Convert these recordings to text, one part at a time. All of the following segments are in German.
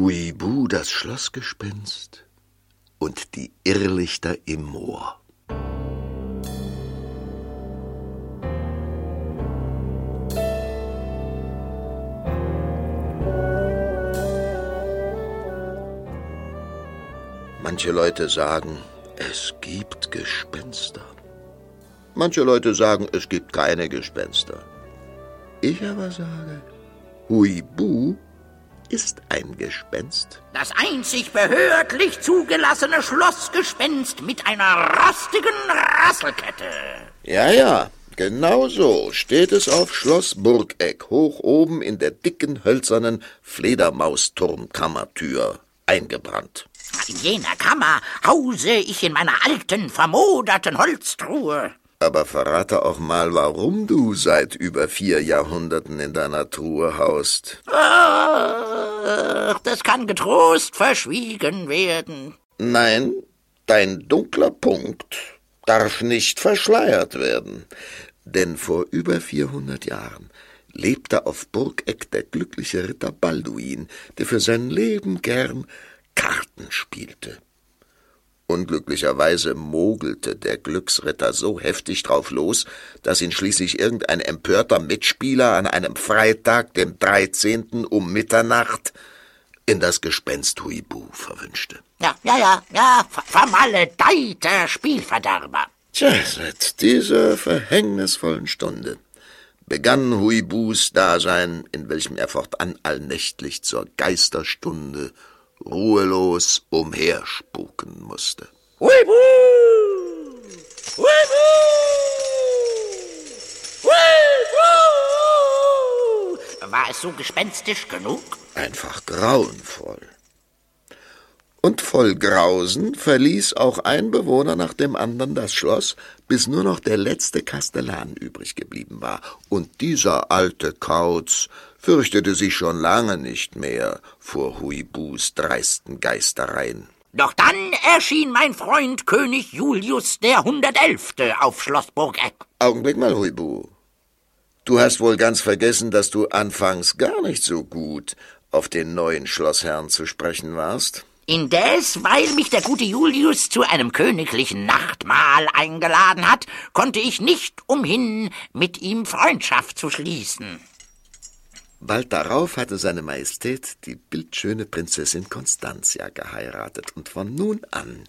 Huibu, das Schlossgespenst und die Irrlichter im Moor. Manche Leute sagen, es gibt Gespenster. Manche Leute sagen, es gibt keine Gespenster. Ich aber sage, Huibu ist ein Gespenst. Das einzig behördlich zugelassene Schlossgespenst mit einer rostigen Rasselkette. Ja, ja, genau so steht es auf Schloss Burgeck, hoch oben in der dicken hölzernen Fledermausturmkammertür eingebrannt. In jener Kammer hause ich in meiner alten, vermoderten Holztruhe. Aber verrate auch mal, warum du seit über vier Jahrhunderten in deiner Truhe haust. Ach, das kann getrost verschwiegen werden. Nein, dein dunkler Punkt darf nicht verschleiert werden. Denn vor über vierhundert Jahren lebte auf Burgeck der glückliche Ritter Balduin, der für sein Leben gern Karten spielte. Unglücklicherweise mogelte der Glücksritter so heftig drauf los, dass ihn schließlich irgendein empörter Mitspieler an einem Freitag, dem 13. um Mitternacht, in das Gespenst Huibu verwünschte. Ja, ja, ja, ja, vermaledeiter Spielverderber. Tja, seit dieser verhängnisvollen Stunde begann Huibus Dasein, in welchem er fortan allnächtlich zur Geisterstunde ruhelos umherspuken musste. Huibu! Huibu! Huibu! War es so gespenstisch genug? Einfach grauenvoll. Und voll Grausen verließ auch ein Bewohner nach dem anderen das Schloss, bis nur noch der letzte Kastellan übrig geblieben war. Und dieser alte Kauz fürchtete sich schon lange nicht mehr vor Huibus dreisten Geistereien. Doch dann erschien mein Freund König Julius der Hundertelfte auf Schloss Burgeck. Augenblick mal, Huibu. Du hast wohl ganz vergessen, dass du anfangs gar nicht so gut auf den neuen Schlossherrn zu sprechen warst. Indes, weil mich der gute Julius zu einem königlichen Nachtmahl eingeladen hat, konnte ich nicht umhin, mit ihm Freundschaft zu schließen. Bald darauf hatte seine Majestät die bildschöne Prinzessin Constantia geheiratet, und von nun an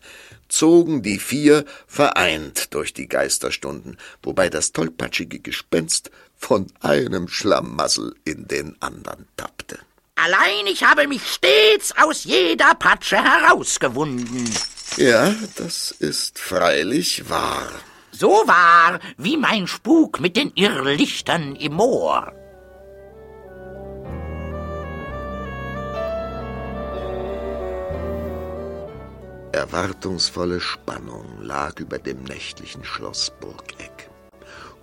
zogen die vier vereint durch die Geisterstunden, wobei das tollpatschige Gespenst von einem Schlamassel in den andern tappte. Allein ich habe mich stets aus jeder Patsche herausgewunden. Ja, das ist freilich wahr. So wahr wie mein Spuk mit den Irrlichtern im Moor. Erwartungsvolle Spannung lag über dem nächtlichen Schloss Burgeck.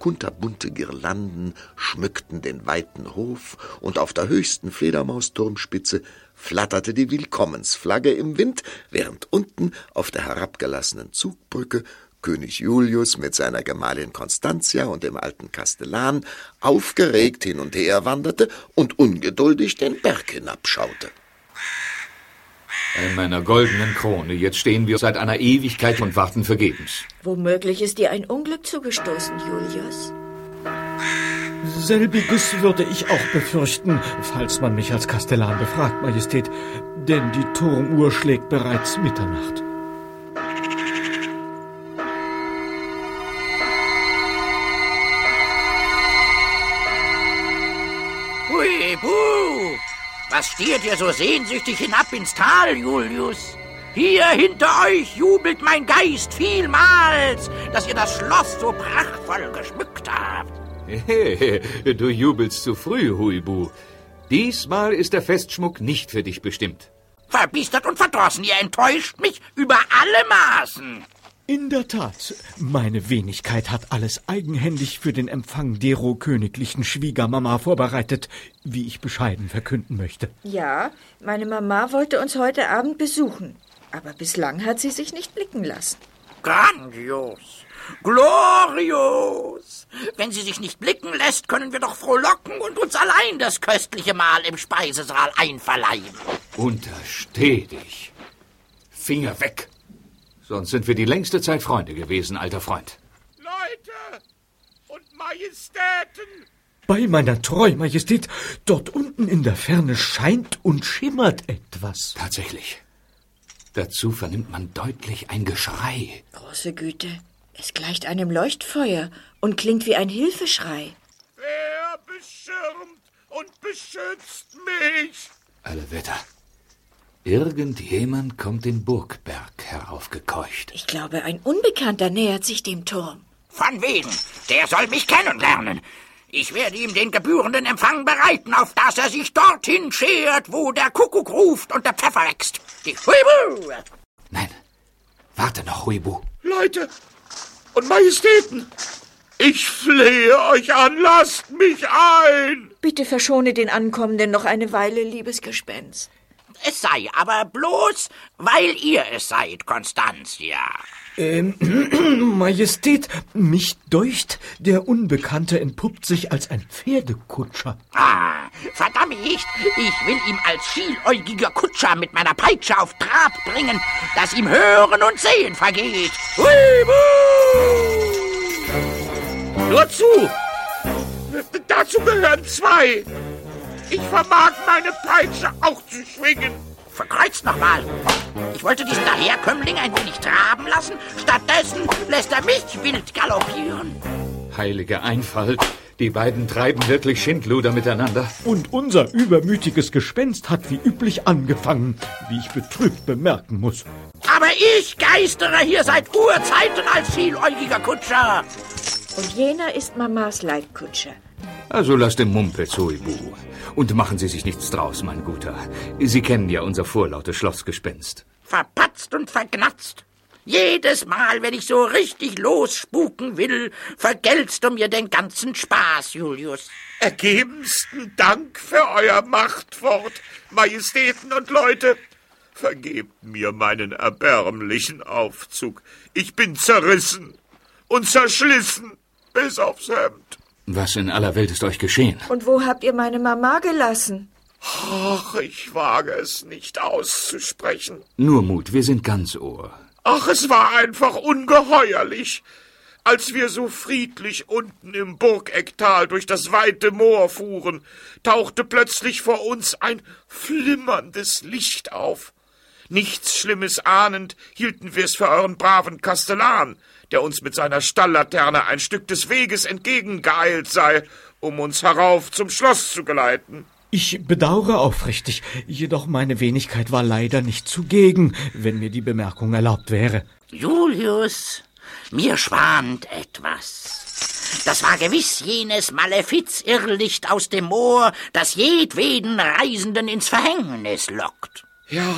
Kunterbunte Girlanden schmückten den weiten Hof, und auf der höchsten Fledermausturmspitze flatterte die Willkommensflagge im Wind, während unten auf der herabgelassenen Zugbrücke König Julius mit seiner Gemahlin Constantia und dem alten Kastellan aufgeregt hin und her wanderte und ungeduldig den Berg hinabschaute. In meiner goldenen Krone. Jetzt stehen wir seit einer Ewigkeit und warten vergebens. Womöglich ist dir ein Unglück zugestoßen, Julius. Selbiges würde ich auch befürchten, falls man mich als Kastellan befragt, Majestät, denn die Turmuhr schlägt bereits Mitternacht. Was stiert ihr so sehnsüchtig hinab ins Tal, Julius? Hier hinter euch jubelt mein Geist vielmals, dass ihr das Schloss so prachtvoll geschmückt habt. du jubelst zu früh, Huibu. Diesmal ist der Festschmuck nicht für dich bestimmt. Verbiestert und verdrossen, ihr enttäuscht mich über alle Maßen. In der Tat, meine Wenigkeit hat alles eigenhändig für den Empfang dero königlichen Schwiegermama vorbereitet, wie ich bescheiden verkünden möchte. Ja, meine Mama wollte uns heute Abend besuchen, aber bislang hat sie sich nicht blicken lassen. Grandios, glorios. Wenn sie sich nicht blicken lässt, können wir doch frohlocken und uns allein das köstliche Mahl im Speisesaal einverleiben. Untersteh dich. Finger weg. Sonst sind wir die längste Zeit Freunde gewesen, alter Freund. Leute und Majestäten! Bei meiner Treu, Majestät, dort unten in der Ferne scheint und schimmert etwas. Tatsächlich. Dazu vernimmt man deutlich ein Geschrei. Große Güte, es gleicht einem Leuchtfeuer und klingt wie ein Hilfeschrei. Wer beschirmt und beschützt mich? Alle Wetter. Irgendjemand kommt den Burgberg heraufgekeucht. Ich glaube, ein Unbekannter nähert sich dem Turm. Von wegen. Der soll mich kennenlernen. Ich werde ihm den gebührenden Empfang bereiten, auf dass er sich dorthin schert, wo der Kuckuck ruft und der Pfeffer wächst. Die Huibu! Nein, warte noch, Huibu. Leute und Majestäten, ich flehe euch an, lasst mich ein! Bitte verschone den Ankommenden noch eine Weile, liebes Gespenst. Es sei aber bloß, weil ihr es seid, Constantia. Ähm, Majestät, mich deucht, der Unbekannte entpuppt sich als ein Pferdekutscher. Ah, verdammt, ich will ihm als schieläugiger Kutscher mit meiner Peitsche auf Trab bringen, dass ihm Hören und Sehen vergeht. Huibu! Nur zu! Dazu gehören zwei. Ich vermag meine Peitsche auch zu schwingen. Verkreuzt nochmal. Ich wollte diesen Daherkömmling ein wenig traben lassen. Stattdessen lässt er mich wild galoppieren. Heilige Einfalt. Die beiden treiben wirklich Schindluder miteinander. Und unser übermütiges Gespenst hat wie üblich angefangen, wie ich betrübt bemerken muss. Aber ich geistere hier seit Urzeiten als schieläugiger Kutscher. Und jener ist Mamas Leibkutscher. Also lasst den Mumpitz, Huibu. Und machen Sie sich nichts draus, mein Guter. Sie kennen ja unser vorlautes Schlossgespenst. Verpatzt und vergnatzt. Jedes Mal, wenn ich so richtig losspuken will, vergeltst du mir den ganzen Spaß, Julius. Ergebensten Dank für euer Machtwort, Majestäten und Leute. Vergebt mir meinen erbärmlichen Aufzug. Ich bin zerrissen und zerschlissen bis aufs Hemd. Was in aller Welt ist euch geschehen? Und wo habt ihr meine Mama gelassen? Ach, ich wage es nicht auszusprechen. Nur Mut, wir sind ganz Ohr. Ach, es war einfach ungeheuerlich. Als wir so friedlich unten im Burgecktal durch das weite Moor fuhren, tauchte plötzlich vor uns ein flimmerndes Licht auf. Nichts Schlimmes ahnend, hielten wir es für euren braven Kastellan, der uns mit seiner Stalllaterne ein Stück des Weges entgegengeeilt sei, um uns herauf zum Schloss zu geleiten. Ich bedauere aufrichtig, jedoch meine Wenigkeit war leider nicht zugegen, wenn mir die Bemerkung erlaubt wäre. Julius, mir schwant etwas. Das war gewiss jenes Malefiz-Irrlicht aus dem Moor, das jedweden Reisenden ins Verhängnis lockt. Ja,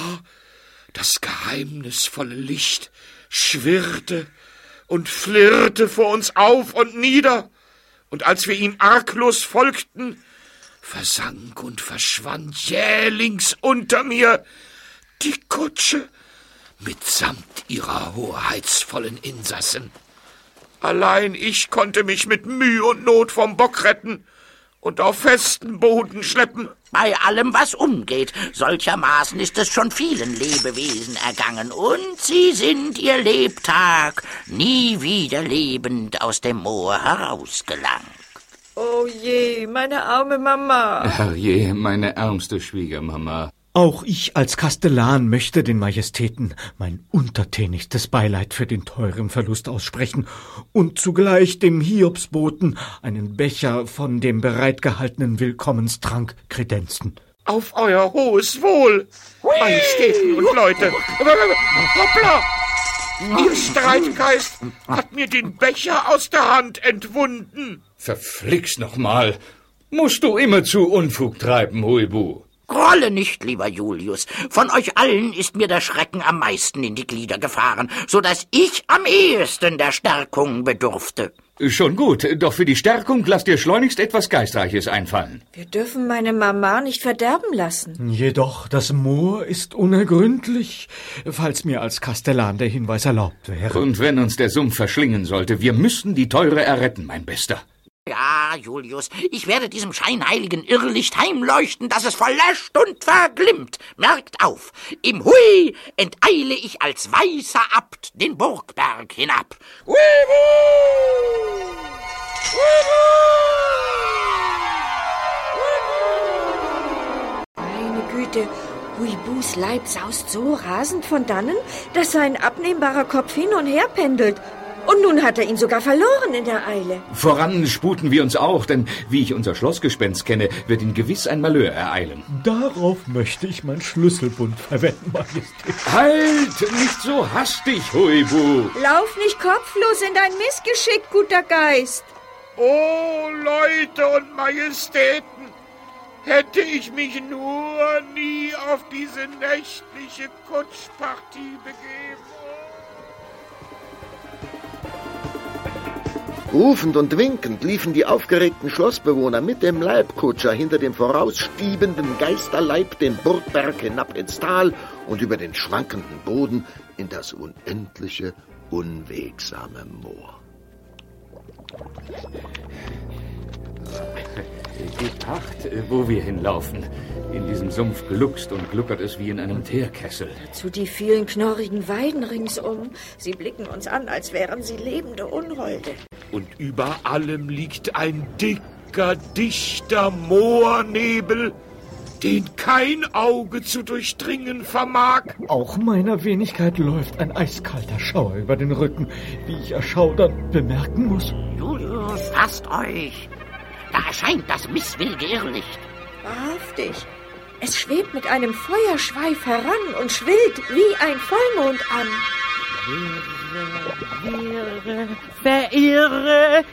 das geheimnisvolle Licht schwirrte und flirrte vor uns auf und nieder, und als wir ihm arglos folgten, versank und verschwand jählings unter mir die Kutsche mitsamt ihrer hoheitsvollen Insassen. Allein ich konnte mich mit Mühe und Not vom Bock retten und auf festen Boden schleppen. Bei allem, was umgeht, solchermaßen ist es schon vielen Lebewesen ergangen, und sie sind ihr Lebtag nie wieder lebend aus dem Moor herausgelangt. Oh je, meine arme Mama. Herrje, meine ärmste Schwiegermama. Auch ich als Kastellan möchte den Majestäten mein untertänigstes Beileid für den teuren Verlust aussprechen und zugleich dem Hiobsboten einen Becher von dem bereitgehaltenen Willkommenstrank kredenzen. Auf euer hohes Wohl, Majestäten und Leute. Hoppla! Ihr Streitgeist hat mir den Becher aus der Hand entwunden. Verflixt noch mal. Musst du immer zu Unfug treiben, Huibu. Grolle nicht, lieber Julius. Von euch allen ist mir der Schrecken am meisten in die Glieder gefahren, so dass ich am ehesten der Stärkung bedurfte. Schon gut, doch für die Stärkung lasst dir schleunigst etwas Geistreiches einfallen. Wir dürfen meine Mama nicht verderben lassen. Jedoch das Moor ist unergründlich, falls mir als Kastellan der Hinweis erlaubt wäre. Und wenn uns der Sumpf verschlingen sollte, wir müssen die Teure erretten, mein Bester. Ja, Julius, ich werde diesem scheinheiligen Irrlicht heimleuchten, dass es verlöscht und verglimmt. Merkt auf, im Hui enteile ich als weißer Abt den Burgberg hinab. Huibu! Meine Güte, Huibus Leib saust so rasend von dannen, dass sein abnehmbarer Kopf hin und her pendelt. Und nun hat er ihn sogar verloren in der Eile. Voran sputen wir uns auch, denn wie ich unser Schlossgespenst kenne, wird ihn gewiss ein Malheur ereilen. Darauf möchte ich mein Schlüsselbund verwenden, Majestät. Halt! Nicht so hastig, Huibu! Lauf nicht kopflos in dein Missgeschick, guter Geist. Oh, Leute und Majestäten, hätte ich mich nur nie auf diese nächtliche Kutschpartie begeben. Rufend und winkend liefen die aufgeregten Schlossbewohner mit dem Leibkutscher hinter dem vorausstiebenden Geisterleib den Burgberg hinab ins Tal und über den schwankenden Boden in das unendliche, unwegsame Moor. Gebt acht, äh, wo wir hinlaufen. In diesem Sumpf gluckst und gluckert es wie in einem Teerkessel. Zu die vielen knorrigen Weiden ringsum. Sie blicken uns an, als wären sie lebende Unholde. Und über allem liegt ein dicker, dichter Moornebel, den kein Auge zu durchdringen vermag. Auch meiner Wenigkeit läuft ein eiskalter Schauer über den Rücken, wie ich erschaudernd bemerken muss. Julius, fasst euch. Da erscheint das misswillige Irrlicht. Wahrhaftig. Es schwebt mit einem Feuerschweif heran und schwillt wie ein Vollmond an. Irre, verirre.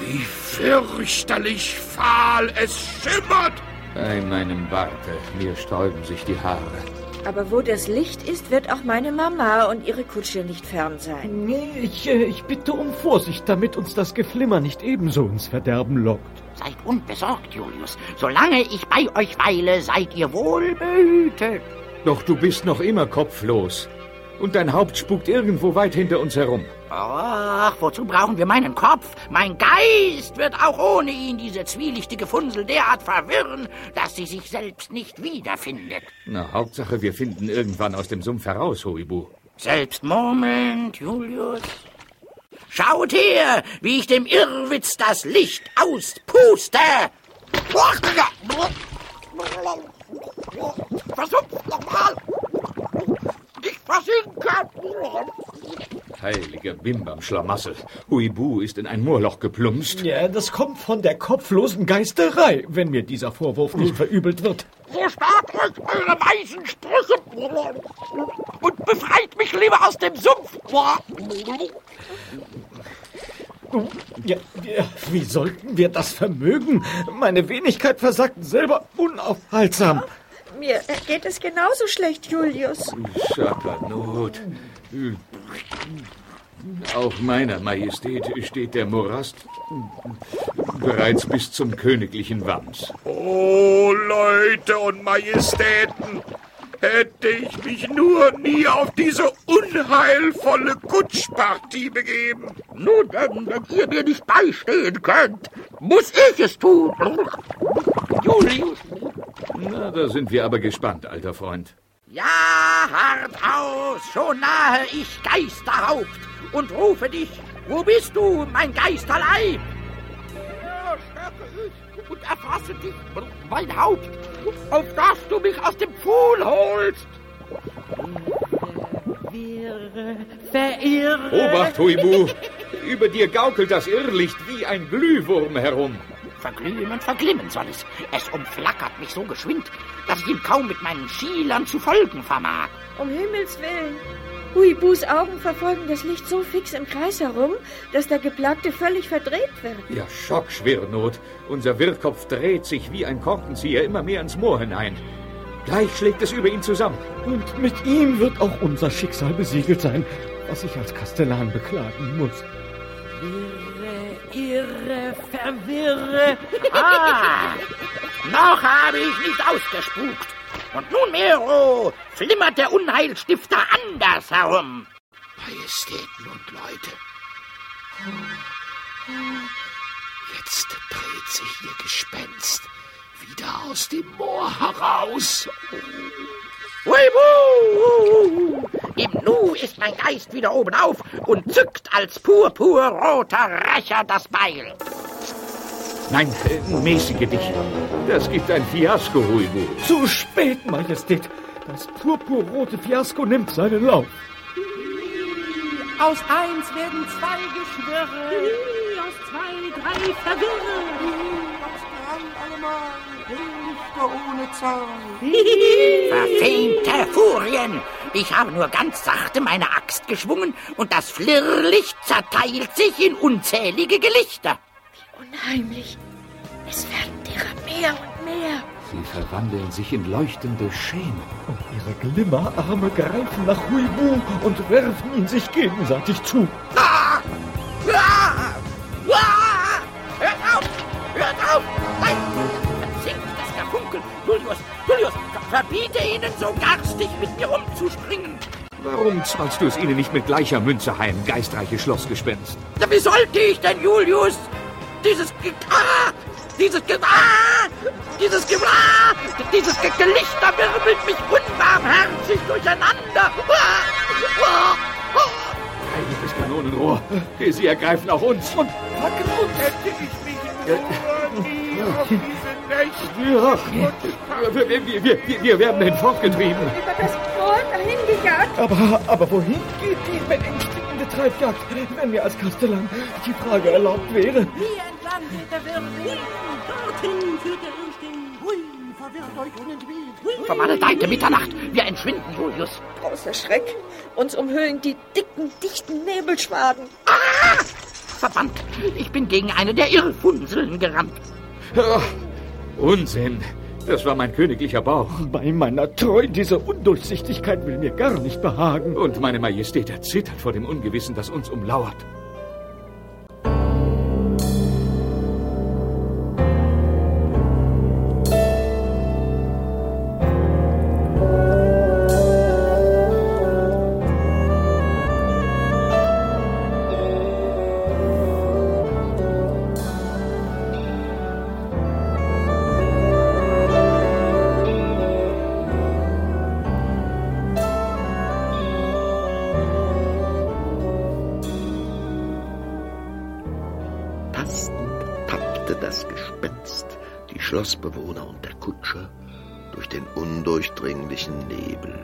Wie fürchterlich fahl es schimmert. Bei meinem Barte, mir sträuben sich die Haare. Aber wo das Licht ist, wird auch meine Mama und ihre Kutsche nicht fern sein. Nee, ich, äh, ich bitte um Vorsicht, damit uns das Geflimmer nicht ebenso ins Verderben lockt. Seid unbesorgt, Julius. Solange ich bei euch weile, seid ihr wohl behütet. Doch du bist noch immer kopflos. Und dein Haupt spukt irgendwo weit hinter uns herum. Ach, wozu brauchen wir meinen Kopf? Mein Geist wird auch ohne ihn diese zwielichtige Funsel derart verwirren, dass sie sich selbst nicht wiederfindet. Na, Hauptsache, wir finden irgendwann aus dem Sumpf heraus, Huibu. Selbst murmelnd, Julius. Schaut her, wie ich dem Irrwitz das Licht auspuste. Versucht nochmal. Ich versinke. Heiliger Bimbam-Schlamassel. Huibu ist in ein Moorloch geplumpst. Ja, das kommt von der kopflosen Geisterei, wenn mir dieser Vorwurf nicht verübelt wird. Verspart euch eure weisen Sprüche und befreit mich lieber aus dem Sumpf. Ja, ja, wie sollten wir das vermögen? Meine Wenigkeit versagt selber unaufhaltsam. Mir geht es genauso schlecht, Julius. Sapernot. Auch meiner Majestät steht der Morast bereits bis zum königlichen Wams. Oh, Leute und Majestäten, hätte ich mich nur nie auf diese unheilvolle Kutschpartie begeben. Nun, denn, wenn ihr mir nicht beistehen könnt, muss ich es tun. Julius. Na, da sind wir aber gespannt, alter Freund. Ja, hart aus, schon nahe ich Geisterhaupt und rufe dich. Wo bist du, mein Geisterleib? Und erfasse dich, mein Haupt, auf dass du mich aus dem Pfuhl holst. Wirre, verirre. Obacht, Huibu! Über dir gaukelt das Irrlicht wie ein Glühwurm herum. Verglühen und verglimmen soll es. Es umflackert mich so geschwind, dass ich ihm kaum mit meinen Schielern zu folgen vermag. Um Himmels Willen. Huibus Augen verfolgen das Licht so fix im Kreis herum, dass der Geplagte völlig verdreht wird. Ja, Schockschwirrnot. Unser Wirrkopf dreht sich wie ein Korkenzieher immer mehr ins Moor hinein. Gleich schlägt es über ihn zusammen. Und mit ihm wird auch unser Schicksal besiegelt sein, was ich als Kastellan beklagen muss. Irre, verwirre. Ah, noch habe ich nicht ausgespukt. Und nunmehr, oh, flimmert der Unheilstifter anders herum. Majestäten und Leute, Jetzt dreht sich ihr Gespenst wieder aus dem Moor heraus. Huibu! Ist mein Geist wieder oben auf und zückt als purpurroter Rächer das Beil. Nein, mäßige dich. Das gibt ein Fiasko, Huibu. Zu spät, Majestät. Das purpurrote Fiasko nimmt seinen Lauf. Aus eins werden zwei Geschwirre. Aus zwei, drei Verwirre. Aus drei allemal. Lichter ohne Zahl. Verfemte Furien! Ich habe nur ganz sachte meine Axt geschwungen und das Flirrlicht zerteilt sich in unzählige Gelichter. Unheimlich. Es werden derer mehr und mehr. Sie verwandeln sich in leuchtende Schemen. Und ihre Glimmerarme greifen nach Huibu und werfen ihn sich gegenseitig zu. Ah! Ah! Julius! Julius! Verbiete ihnen so garstig mit mir umzuspringen! Warum zwangst du es ihnen nicht mit gleicher Münze heim, geistreiche Schlossgespenst? Na, wie sollte ich denn, Julius? Dieses Ge ah, dieses Ge ah, dieses Ge ah, dieses Ge Gelichter wirbelt mich unbarmherzig durcheinander. Heiliges Kanonenrohr. Sie ergreifen auch uns. Und Packen und hätte ich mich auf wir, wir, wir, wir, wir werden hinfortgetrieben. Über das Moor dahin gejagt. Aber, aber wohin geht die beängstigende Treibjagd, wenn mir als Kastellan die Frage erlaubt wäre? Hier entlang geht der Wirbel. Dorthin führt der Irrsinn. Hui, verwirrt euch unentwegt. Vermaledeite Mitternacht. Wir entschwinden, Julius. Großer Schreck. Uns umhüllen die dicken, dichten Nebelschwaden. Ah! Verbannt. Ich bin gegen eine der Irrfunseln gerannt. Unsinn. Das war mein königlicher Bauch. Bei meiner Treu, diese Undurchsichtigkeit will mir gar nicht behagen. Und meine Majestät erzittert vor dem Ungewissen, das uns umlauert. Die Schlossbewohner und der Kutscher durch den undurchdringlichen Nebel,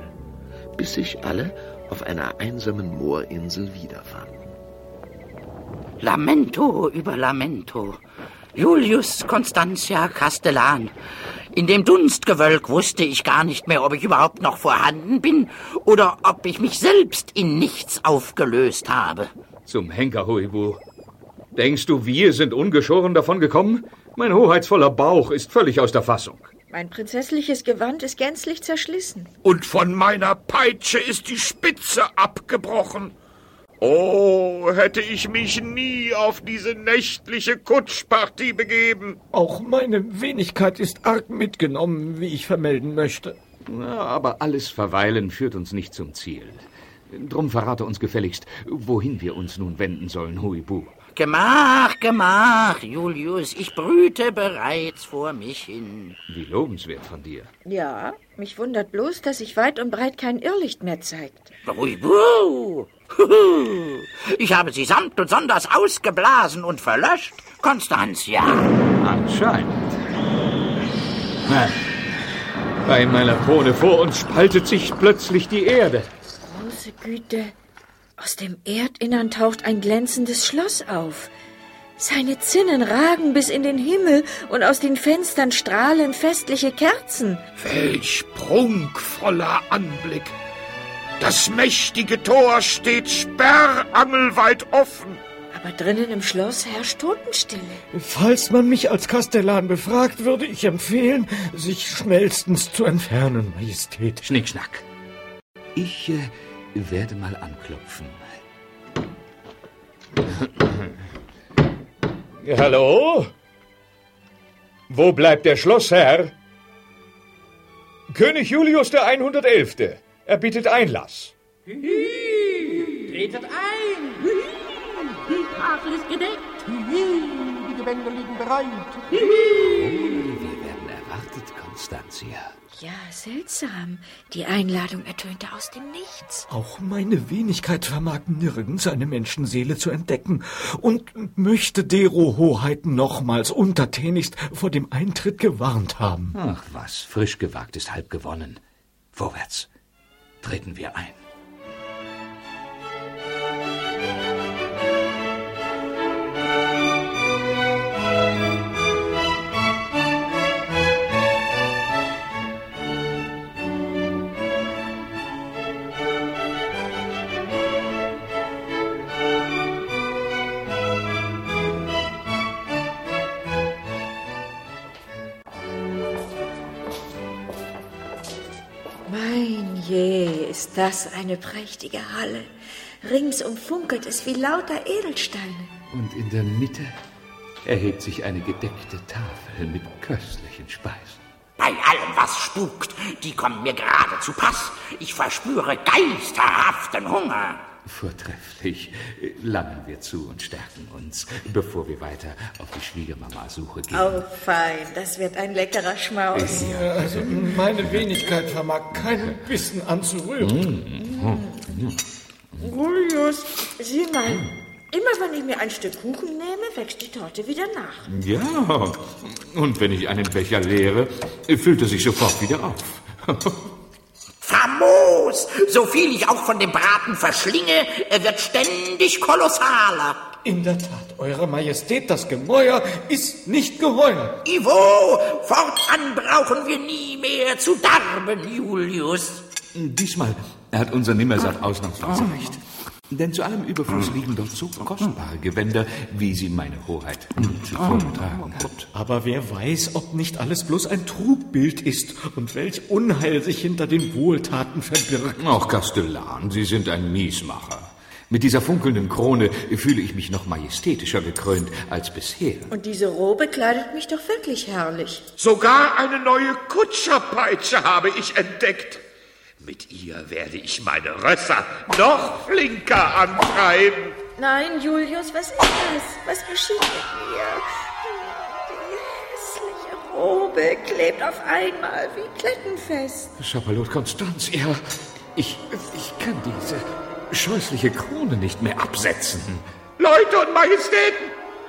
bis sich alle auf einer einsamen Moorinsel wiederfanden. Lamento über Lamento. Julius Constantia Castellan. In dem Dunstgewölk wusste ich gar nicht mehr, ob ich überhaupt noch vorhanden bin oder ob ich mich selbst in nichts aufgelöst habe. Zum Henker, Huibu. Denkst du, wir sind ungeschoren davon gekommen? Mein hoheitsvoller Bauch ist völlig aus der Fassung. Mein prinzessliches Gewand ist gänzlich zerschlissen. Und von meiner Peitsche ist die Spitze abgebrochen. Oh, hätte ich mich nie auf diese nächtliche Kutschpartie begeben. Auch meine Wenigkeit ist arg mitgenommen, wie ich vermelden möchte. Na, aber alles Verweilen führt uns nicht zum Ziel. Drum verrate uns gefälligst, wohin wir uns nun wenden sollen, Huibu. Gemach, gemach, Julius, ich brüte bereits vor mich hin. Wie lobenswert von dir. Ja, mich wundert bloß, dass sich weit und breit kein Irrlicht mehr zeigt. Ich habe sie samt und sonders ausgeblasen und verlöscht, Constantia. Anscheinend. Na, bei meiner Krone vor uns spaltet sich plötzlich die Erde. Große Güte. Aus dem Erdinnern taucht ein glänzendes Schloss auf. Seine Zinnen ragen bis in den Himmel und aus den Fenstern strahlen festliche Kerzen. Welch prunkvoller Anblick! Das mächtige Tor steht sperrangelweit offen. Aber drinnen im Schloss herrscht Totenstille. Falls man mich als Kastellan befragt, würde ich empfehlen, sich schnellstens zu entfernen, Majestät. Schnickschnack. Ich äh, werde mal anklopfen. Hallo? Wo bleibt der Schlossherr? König Julius der 111. Er bittet Einlass. Tretet ein. Tafel ist gedeckt. Die Gewänder liegen bereit. Wir werden erwartet, Constantia. Ja, seltsam. Die Einladung ertönte aus dem Nichts. Auch meine Wenigkeit vermag nirgends eine Menschenseele zu entdecken und möchte dero Hoheiten nochmals untertänigst vor dem Eintritt gewarnt haben. Ach was, frisch gewagt ist halb gewonnen. Vorwärts. Treten wir ein. Das eine prächtige Halle. Ringsum funkelt es wie lauter Edelsteine. Und in der Mitte erhebt sich eine gedeckte Tafel mit köstlichen Speisen. Bei allem, was spukt, die kommen mir gerade zu Pass. Ich verspüre geisterhaften Hunger. Vortrefflich. Langen wir zu und stärken uns, bevor wir weiter auf die Schwiegermama-Suche gehen. Oh, fein, das wird ein leckerer Schmaus. Also meine Wenigkeit vermag keinen Bissen anzurühren. Julius, sieh mal. Immer wenn ich mir ein Stück Kuchen nehme, wächst die Torte wieder nach. Ja, und wenn ich einen Becher leere, füllt er sich sofort wieder auf. Famos! So viel ich auch von dem Braten verschlinge, er wird ständig kolossaler. In der Tat, Eure Majestät, das Gemäuer ist nicht geheuer. Ivo, fortan brauchen wir nie mehr zu darben, Julius. Diesmal hat unser Nimmersatt ausnahmsweise recht. Denn zu allem Überfluss liegen dort so kostbare Gewänder, wie sie meine Hoheit nun zuvor getragen hat. Aber wer weiß, ob nicht alles bloß ein Trugbild ist und welch Unheil sich hinter den Wohltaten verbirgt. Auch Kastellan, Sie sind ein Miesmacher. Mit dieser funkelnden Krone fühle ich mich noch majestätischer gekrönt als bisher. Und diese Robe kleidet mich doch wirklich herrlich. Sogar eine neue Kutscherpeitsche habe ich entdeckt. Mit ihr werde ich meine Rösser noch flinker antreiben. Nein, Julius, was ist das? Was geschieht mit mir? Die hässliche Robe klebt auf einmal wie klettenfest. Schapalot Konstanz, ja, ich, ich kann diese scheußliche Krone nicht mehr absetzen. Leute und Majestäten,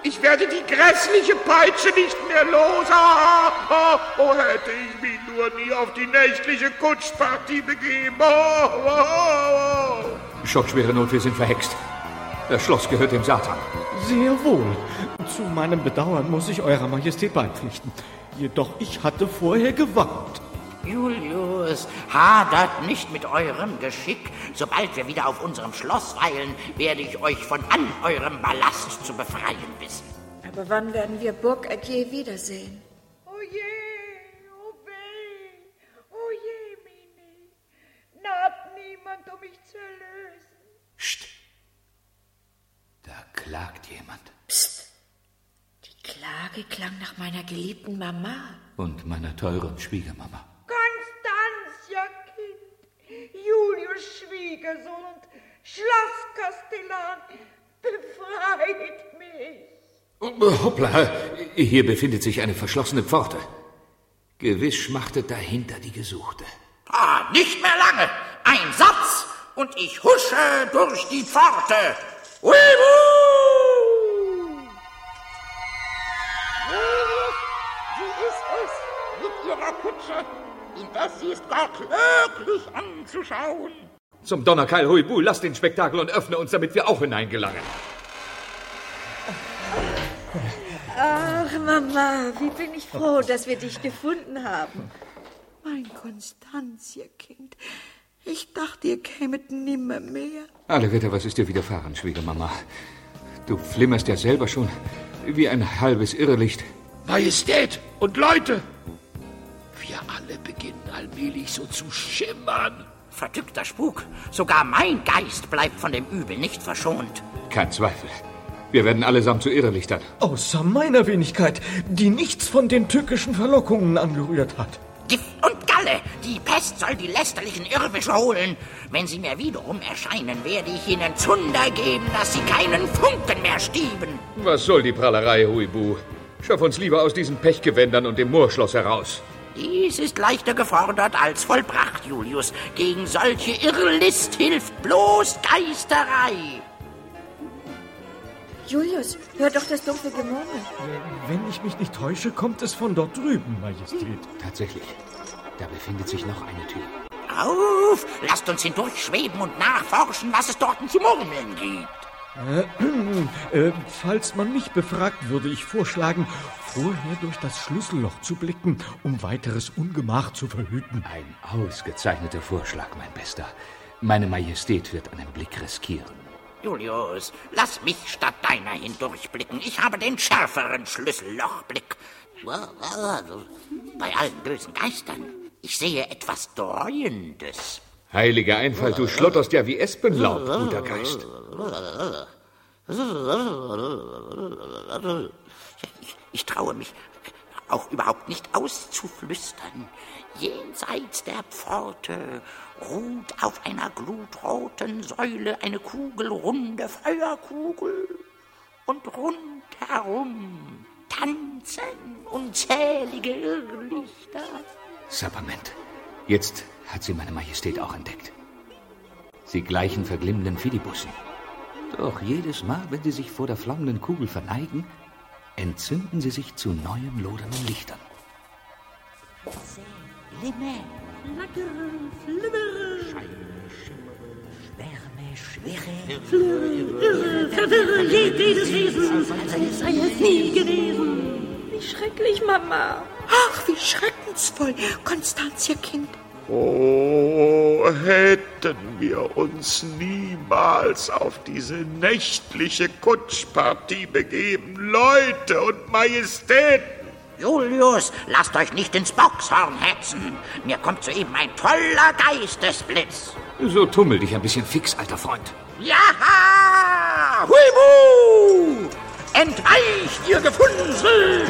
ich werde die grässliche Peitsche nicht mehr los. Ah, ah, oh, hätte ich mich nur nie auf die nächtliche Kutschpartie begeben. Oh, oh, oh. Schockschwere Not, wir sind verhext. Das Schloss gehört dem Satan. Sehr wohl. Zu meinem Bedauern muss ich Eurer Majestät beipflichten. Jedoch ich hatte vorher gewarnt. Julius, hadert nicht mit eurem Geschick. Sobald wir wieder auf unserem Schloss weilen, werde ich euch von all eurem Ballast zu befreien wissen. Aber wann werden wir Burg je wiedersehen? Oh je, oh weh, oh je, Mini. Naht niemand, um mich zu erlösen. Psst. Da klagt jemand. Die Klage klang nach meiner geliebten Mama. Und meiner teuren Schwiegermama. Julius Schwiegersohn und Schlosskastellan, befreit mich. Oh, Hoppla, hier befindet sich eine verschlossene Pforte. Gewiss schmachtet dahinter die Gesuchte. Ah, nicht mehr lange. Ein Satz und ich husche durch die Pforte. Uibu! Indes sie ist Gott wirklich anzuschauen. Zum Donnerkeil Huibu, lass den Spektakel und öffne uns, damit wir auch hineingelangen. Ach, Mama, wie bin ich froh, dass wir dich gefunden haben. Mein Konstantierkind, ich dachte, ihr kämet nimmer mehr. Alle Wetter, was ist dir widerfahren, Schwiegermama? Du flimmerst ja selber schon wie ein halbes Irrlicht. Majestät und Leute, wir alle beginnen allmählich so zu schimmern. Verdückter Spuk. Sogar mein Geist bleibt von dem Übel nicht verschont. Kein Zweifel. Wir werden allesamt zu Irrlichtern. Außer meiner Wenigkeit, die nichts von den tückischen Verlockungen angerührt hat. Gift und Falle. Die Pest soll die lästerlichen Irrwische holen. Wenn sie mir wiederum erscheinen, werde ich ihnen Zunder geben, dass sie keinen Funken mehr stieben. Was soll die Prallerei, Huibu? Schaff uns lieber aus diesen Pechgewändern und dem Moorschloss heraus. Dies ist leichter gefordert als vollbracht, Julius. Gegen solche Irrlist hilft bloß Geisterei. Julius, hör doch das dumpfe Gemurmel. Wenn ich mich nicht täusche, kommt es von dort drüben, Majestät. Tatsächlich. Da befindet sich noch eine Tür. Auf! Lasst uns hindurchschweben und nachforschen, was es dort zu murmeln gibt. Äh, äh, falls man mich befragt, würde ich vorschlagen, vorher durch das Schlüsselloch zu blicken, um weiteres Ungemach zu verhüten. Ein ausgezeichneter Vorschlag, mein Bester. Meine Majestät wird einen Blick riskieren. Julius, lass mich statt deiner hindurchblicken. Ich habe den schärferen Schlüssellochblick. Bei allen bösen Geistern. Ich sehe etwas Dreuendes. Heiliger Einfall, du schlotterst ja wie Espenlaub, guter Geist. Ich, traue mich auch überhaupt nicht auszuflüstern. Jenseits der Pforte ruht auf einer glutroten Säule eine kugelrunde Feuerkugel. Und rundherum tanzen unzählige Irrlichter. Sapperment, jetzt hat sie meine Majestät auch entdeckt. Sie gleichen verglimmenden Fidibussen. Doch jedes Mal, wenn sie sich vor der flammenden Kugel verneigen, entzünden sie sich zu neuen lodernden Lichtern. Limme, Flackere, flimmere, Scheine, Schwärme, Schwirre. irre, verwirre jedes Wesen, als sei es nie gewesen. Wie schrecklich, Mama. Ach, wie schreckensvoll, Konstantia Kind. Oh, hätten wir uns niemals auf diese nächtliche Kutschpartie begeben, Leute und Majestäten. Julius, lasst euch nicht ins Boxhorn hetzen. Mir kommt soeben ein toller Geistesblitz. So tummel dich ein bisschen fix, alter Freund. Jaha! Huibu! Entweicht, ihr Gefunsel!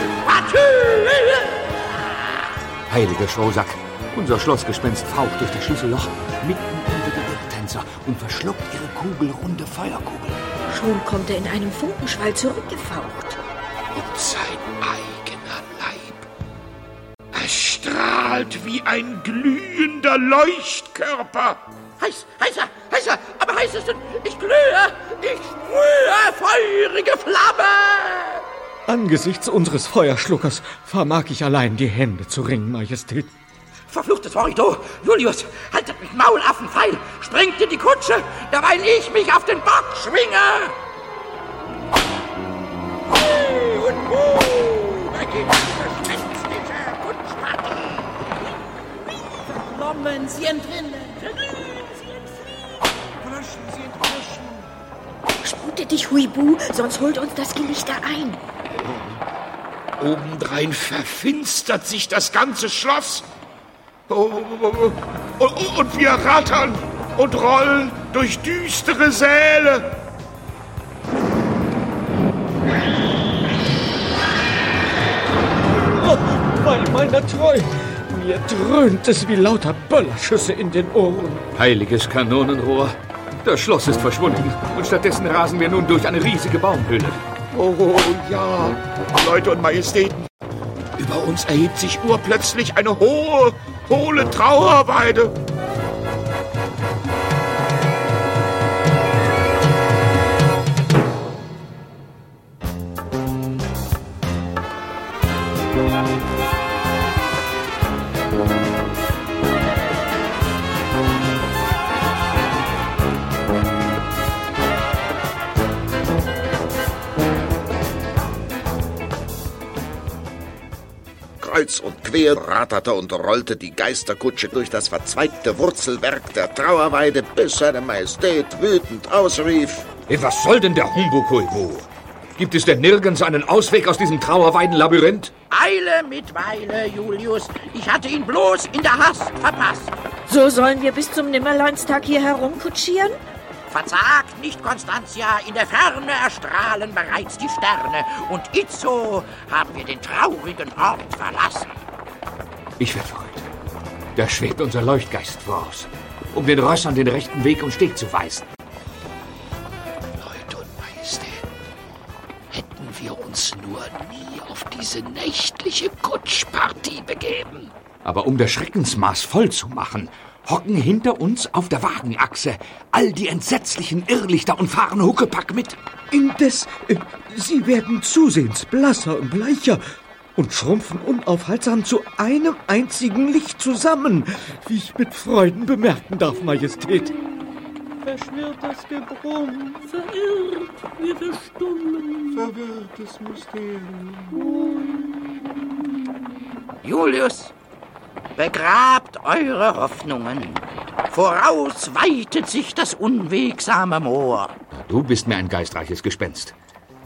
Heiliger Schrosack, unser Schlossgespenst faucht durch das Schlüsselloch mitten unter die Irrtänzer und verschluckt ihre kugelrunde Feuerkugel. Schon kommt er in einem Funkenschwall zurückgefaucht. Und sein eigener Leib. Er strahlt wie ein glühender Leuchtkörper. Heiß, heißer, heißer, aber heiß ist. Ich glühe, ich sprühe feurige Flamme. Angesichts unseres Feuerschluckers vermag ich allein die Hände zu ringen, Majestät. Verfluchtes Horridor! Julius, haltet mich Maulaffen feil! Springt in die Kutsche, derweil ich mich auf den Bock schwinge! Hui und Hu! Da geht die geschwätzliche Kutschpartie! Verklommen, sie entrinnen. Spute dich, Huibu, sonst holt uns das Gelichter ein. Obendrein verfinstert sich das ganze Schloss. Oh, oh, oh, und wir rattern und rollen durch düstere Säle. Oh, bei meiner Treu! Mir dröhnt es wie lauter Böllerschüsse in den Ohren. Heiliges Kanonenrohr. Das Schloss ist verschwunden und stattdessen rasen wir nun durch eine riesige Baumhöhle. Oh ja, Leute und Majestäten. Über uns erhebt sich urplötzlich eine hohe, hohle Trauerweide. Kreuz und quer ratterte und rollte die Geisterkutsche durch das verzweigte Wurzelwerk der Trauerweide, bis seine Majestät wütend ausrief. Hey, was soll denn der Humbug, Huibu? Gibt es denn nirgends einen Ausweg aus diesem Trauerweidenlabyrinth? Eile mit Weile, Julius. Ich hatte ihn bloß in der Hast verpasst. So sollen wir bis zum Nimmerleinstag hier herumkutschieren? Verzagt nicht, Constantia. In der Ferne erstrahlen bereits die Sterne. Und itzo haben wir den traurigen Ort verlassen. Ich werde verrückt. Da schwebt unser Leuchtgeist voraus, um den Rössern den rechten Weg und Steg zu weisen. Leute und Majestät, hätten wir uns nur nie auf diese nächtliche Kutschpartie begeben. Aber um das Schreckensmaß voll zu machen, hocken hinter uns auf der Wagenachse all die entsetzlichen Irrlichter und fahren Huckepack mit. Indes, äh, sie werden zusehends blasser und bleicher und schrumpfen unaufhaltsam zu einem einzigen Licht zusammen, wie ich mit Freuden bemerken darf, Majestät. Verschwirrtes Gebrumm, verirrt, wir verstummen. Verwirrtes Mysterium. Julius, begrabt eure Hoffnungen. Voraus weitet sich das unwegsame Moor. Du bist mir ein geistreiches Gespenst.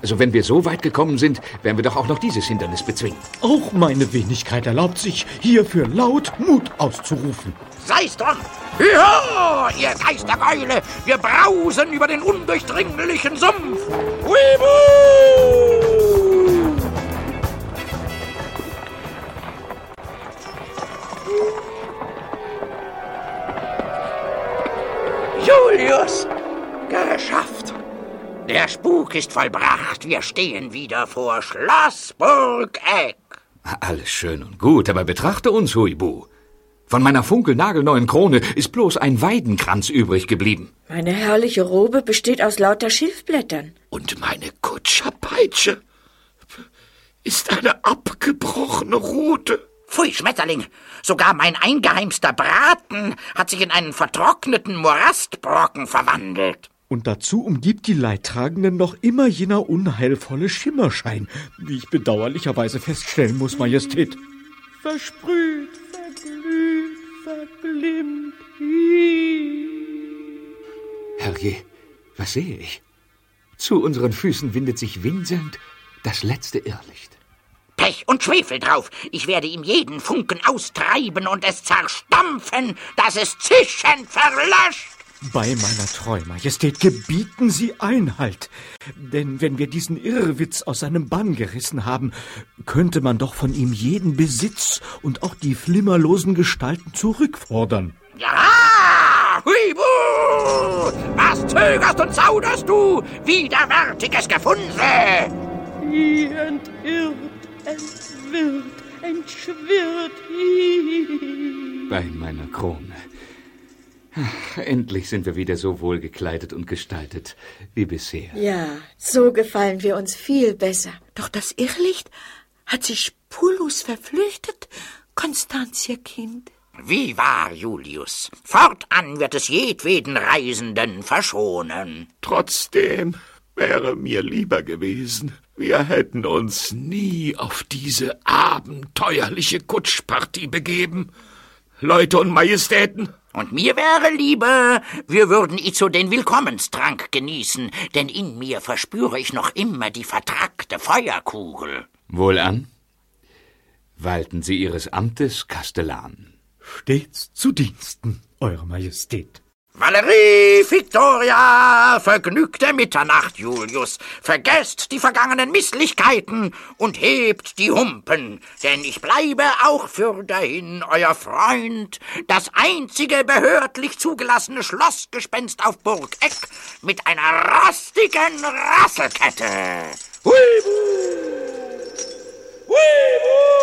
Also wenn wir so weit gekommen sind, werden wir doch auch noch dieses Hindernis bezwingen. Auch meine Wenigkeit erlaubt sich, hierfür laut Mut auszurufen. Sei's drum! Ja, ihr Geistergeule! Wir brausen über den undurchdringlichen Sumpf! Huibu! Julius! Geschafft! Der Spuk ist vollbracht. Wir stehen wieder vor Schloss Burgeck. Alles schön und gut, aber betrachte uns, Huibu. Von meiner funkelnagelneuen Krone ist bloß ein Weidenkranz übrig geblieben. Meine herrliche Robe besteht aus lauter Schilfblättern. Und meine Kutscherpeitsche ist eine abgebrochene Rute. Pfui, Schmetterling! Sogar mein eingeheimster Braten hat sich in einen vertrockneten Morastbrocken verwandelt. Und dazu umgibt die Leidtragenden noch immer jener unheilvolle Schimmerschein, wie ich bedauerlicherweise feststellen muss, Majestät. Versprüht, verglüht, verglimmt. Herrje, was sehe ich? Zu unseren Füßen windet sich winselnd das letzte Irrlicht. Pech und Schwefel drauf. Ich werde ihm jeden Funken austreiben und es zerstampfen, dass es zischend verlöscht. Bei meiner Treu, Majestät, gebieten Sie Einhalt. Denn wenn wir diesen Irrwitz aus seinem Bann gerissen haben, könnte man doch von ihm jeden Besitz und auch die flimmerlosen Gestalten zurückfordern. Ja! Huibu! Was zögerst und zauderst du, widerwärtiges Gefunse? Wie entirrt, entwirrt, entschwirrt. Bei meiner Krone. Endlich sind wir wieder so wohl gekleidet und gestaltet wie bisher. Ja, so gefallen wir uns viel besser. Doch das Irrlicht hat sich spurlos verflüchtet, Konstantierkind. Wie wahr, Julius. Fortan wird es jedweden Reisenden verschonen. Trotzdem wäre mir lieber gewesen, wir hätten uns nie auf diese abenteuerliche Kutschpartie begeben. Leute und Majestäten, Und mir wäre lieber, wir würden itzo den Willkommenstrank genießen, denn in mir verspüre ich noch immer die vertrackte Feuerkugel. Wohlan. Walten Sie Ihres Amtes, Kastellan. Stets zu Diensten, Eure Majestät. Valerie, Victoria, vergnügte Mitternacht, Julius. Vergesst die vergangenen Misslichkeiten und hebt die Humpen, denn ich bleibe auch für dahin euer Freund, das einzige behördlich zugelassene Schlossgespenst auf Burgeck mit einer rostigen Rasselkette. Huibu! Hui!